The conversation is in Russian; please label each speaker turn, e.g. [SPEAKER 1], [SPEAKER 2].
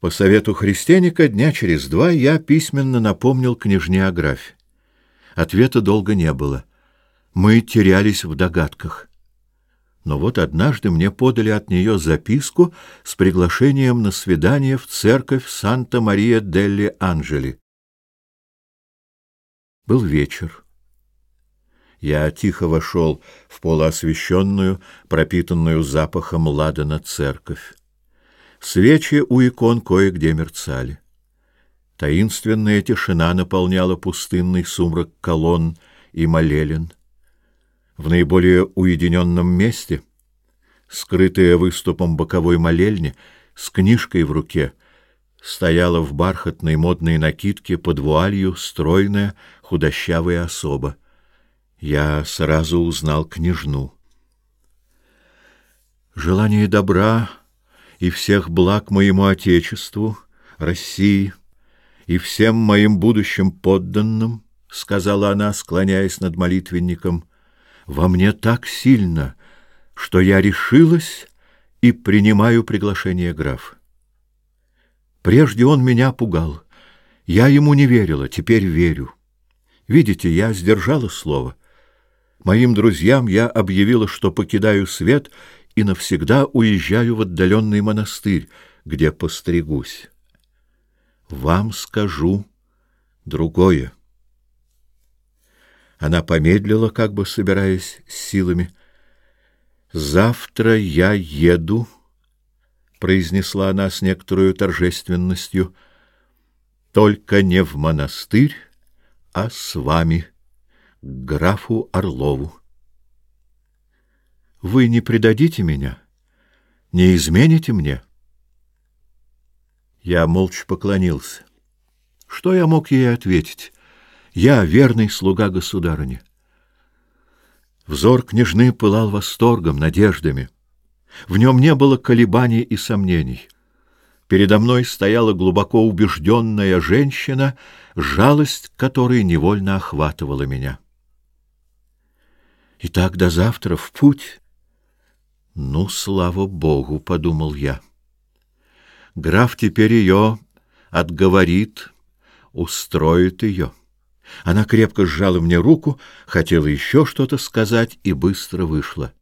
[SPEAKER 1] По совету христианика дня через два я письменно напомнил княжне о графе. Ответа долго не было. Мы терялись в догадках. Но вот однажды мне подали от нее записку с приглашением на свидание в церковь Санта-Мария-делли-Анджели. Был вечер. Я тихо вошел в полуосвещенную, пропитанную запахом ладана церковь. Свечи у икон кое-где мерцали. Таинственная тишина наполняла пустынный сумрак колонн и молелен. В наиболее уединенном месте, скрытая выступом боковой молельни, с книжкой в руке, стояла в бархатной модной накидке под вуалью стройная худощавая особа. Я сразу узнал княжну. Желание добра и всех благ моему Отечеству, России, и всем моим будущим подданным, — сказала она, склоняясь над молитвенником, — во мне так сильно, что я решилась и принимаю приглашение граф. Прежде он меня пугал. Я ему не верила, теперь верю. Видите, я сдержала слово. Моим друзьям я объявила, что покидаю свет и навсегда уезжаю в отдаленный монастырь, где постригусь. Вам скажу другое. Она помедлила, как бы собираясь с силами. Завтра я еду, произнесла она с некоторой торжественностью. Только не в монастырь, а с вами, к графу Орлову вы не предадите меня, не измените мне. Я молча поклонился. Что я мог ей ответить? Я верный слуга государыни. Взор княжны пылал восторгом, надеждами. В нем не было колебаний и сомнений. Передо мной стояла глубоко убежденная женщина, жалость которой невольно охватывала меня. «Итак, до завтра в путь!» Ну, слава богу, подумал я. Граф теперь ее отговорит, устроит ее. Она крепко сжала мне руку, хотела еще что-то сказать и быстро вышла.